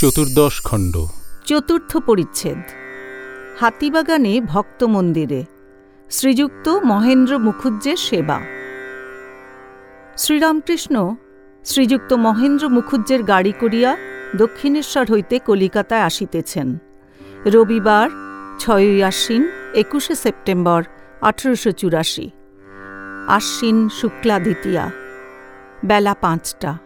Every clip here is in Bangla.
চতুর্দশ খণ্ড। চতুর্থ পরিচ্ছেদ। হাতিবাগানে ভক্ত মন্দিরে। শ্রীযুক্ত মহেন্দ্র মুখুজ্জের সেবা। শ্রীরামকৃষ্ণ শ্রীযুক্ত মহেন্দ্র মুখুজ্জের গাড়ি করিয়া দক্ষিণেশ্বর হইতে কলিকাতায় আসিতেছেন। রবিবার, ছয়ই আশ্বিন, একুশে সেপ্টেম্বর, আঠেরোশো চুরাশি। আশ্বিন শুক্লা দ্বিতীয়া। বেলা পাঁচটা।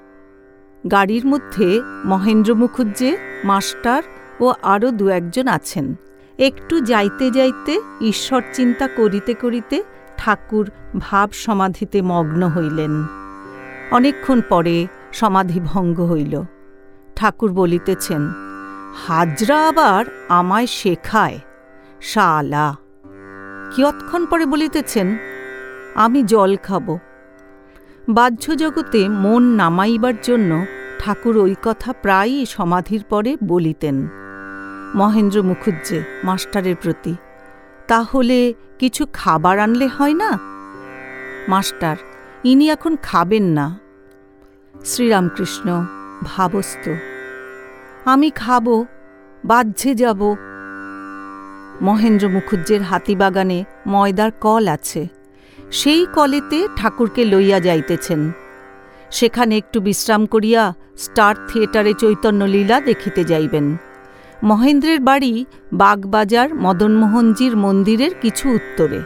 গাড়ির মধ্যে মহেন্দ্র মুখুজ্জে, মাস্টার ও আরও দু একজন আছেন। একটু যাইতে যাইতে ঈশ্বর চিন্তা করিতে করিতে ঠাকুর ভাব সমাধিতে মগ্ন হইলেন। অনেকক্ষণ পরে সমাধি ভঙ্গ হইল। ঠাকুর বলিতেছেন, হাজরা আবার আমায় শেখায়, শালা। কিয়ৎক্ষণ পরে বলিতেছেন, আমি জল খাব। বাহ্য জগতে মন নামাইবার জন্য ঠাকুর ওই কথা প্রায়ই সমাধির পরে বলিতেন, মহেন্দ্র মুখুজ্জে, মাস্টারের প্রতি, তাহলে কিছু খাবার আনলে হয় না? মাস্টার, ইনি এখন খাবেন না। শ্রীরামকৃষ্ণ ভাবস্ত আমি খাব, বাহ্যে যাব। মহেন্দ্র মুখুজ্জের হাতিবাগানে ময়দার কল আছে, সেই কলেতে ঠাকুরকে লইয়া যাইতেছেন। সেখানে একটু বিশ্রাম করিয়া স্টার থিয়েটারে চৈতন্যলীলা দেখিতে যাইবেন। মহেন্দ্রের বাড়ি বাগবাজার মদনমোহনজির মন্দিরের কিছু উত্তরে।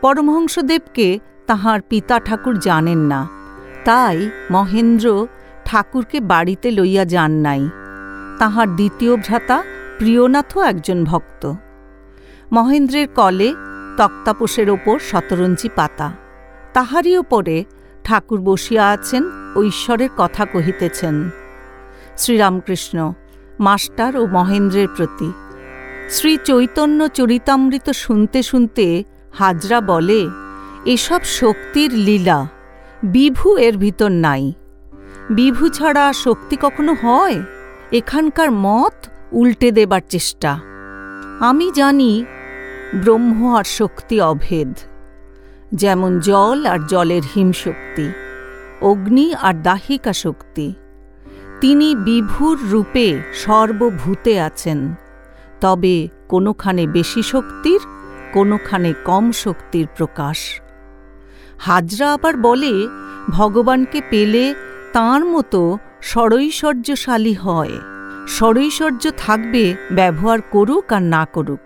পরমহংসদেবকে তাহার পিতা ঠাকুর জানেন না। তাই মহেন্দ্র ঠাকুরকে বাড়িতে লইয়া যান নাই। তাহার দ্বিতীয় ভ্রাতা প্রিয়নাথও একজন ভক্ত। মহেন্দ্রের কলে তক্তাপোষের ওপর শতরঞ্জি পাতা। তাহারই ওপরে ঠাকুর বসিয়া আছেন, ও ঈশ্বরের কথা কহিতেছেন। শ্রীরামকৃষ্ণ, মাস্টার ও মহেন্দ্রের প্রতি, শ্রী চৈতন্য চরিতামৃত শুনতে শুনতে হাজরা বলে, এসব শক্তির লীলা বিভু এর ভিতর নাই। বিভু ছাড়া শক্তি কখনো হয়? এখানকার মত উল্টে দেবার চেষ্টা। আমি জানি ব্রহ্ম আর শক্তি অভেদ। যেমন জল আর জলের হিমশক্তি, অগ্নি আর দাহিকা শক্তি। তিনি বিভুর রূপে সর্বভূতে আছেন, তবে কোনোখানে বেশি শক্তির, কোনোখানে কম শক্তির প্রকাশ। হাজরা আবার বলে, ভগবানকে পেলে তাঁর মতো ষড়ৈশ্বর্যশালী হয় ষড়ৈশ্বর্য থাকবে ব্যবহার করুক আর না করুক।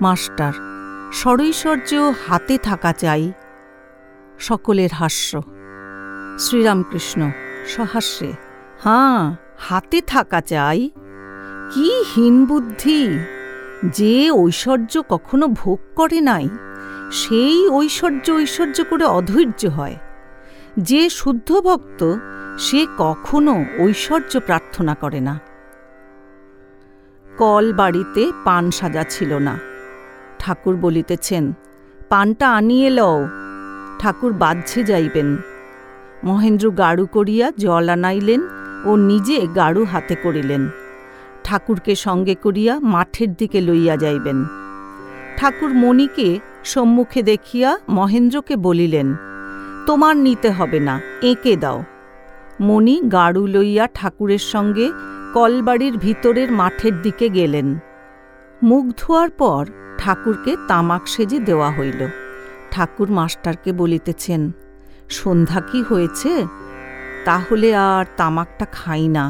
মাস্টার ষড়ৈশ্বর্য হাতে থাকা চাই সকলের হাস্য। শ্রীরামকৃষ্ণ, সহাস্যে, হাঁ, হাতে থাকা চাই। কি হীন বুদ্ধি, যে ঐশ্বর্য কখনো ভোগ করে নাই, সেই ঐশ্বর্য ঐশ্বর্য করে অধৈর্য হয়। যে শুদ্ধ ভক্ত, সে কখনো ঐশ্বর্য প্রার্থনা করে না। কল বাড়িতে পান সাজা ছিল না। ঠাকুর বলিতেছেন, পানটা আনিয়ে লও। ঠাকুর বাহ্যে যাইবেন। মহেন্দ্র গাড়ু করিয়া জল আনাইলেন ও নিজে গাড়ু হাতে করিলেন। ঠাকুরকে সঙ্গে করিয়া মাঠের দিকে লইয়া যাইবেন। ঠাকুর মণিকে সম্মুখে দেখিয়া মহেন্দ্রকে বলিলেন, তোমার নিতে হবে না, এঁকে দাও। মণি গাড়ু লইয়া ঠাকুরের সঙ্গে কলবাড়ির ভিতরের মাঠের দিকে গেলেন। মুখ ধোয়ার পর ঠাকুরকে তামাক সেজে দেওয়া হইল। ঠাকুর মাস্টারকে বলিতেছেন, সন্ধ্যা কি হয়েছে? তাহলে আর তামাকটা খাই না।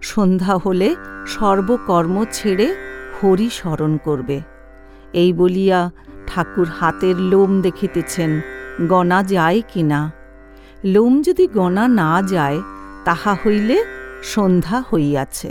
সন্ধ্যা হলে সর্বকর্ম ছেড়ে হরি স্মরণ করবে। এই বলিয়া ঠাকুর হাতের লোম দেখিতেছেন, গণা যায় কি না? লোম যদি গণা না যায়, তাহা হইলে সন্ধ্যা হইয়াছে।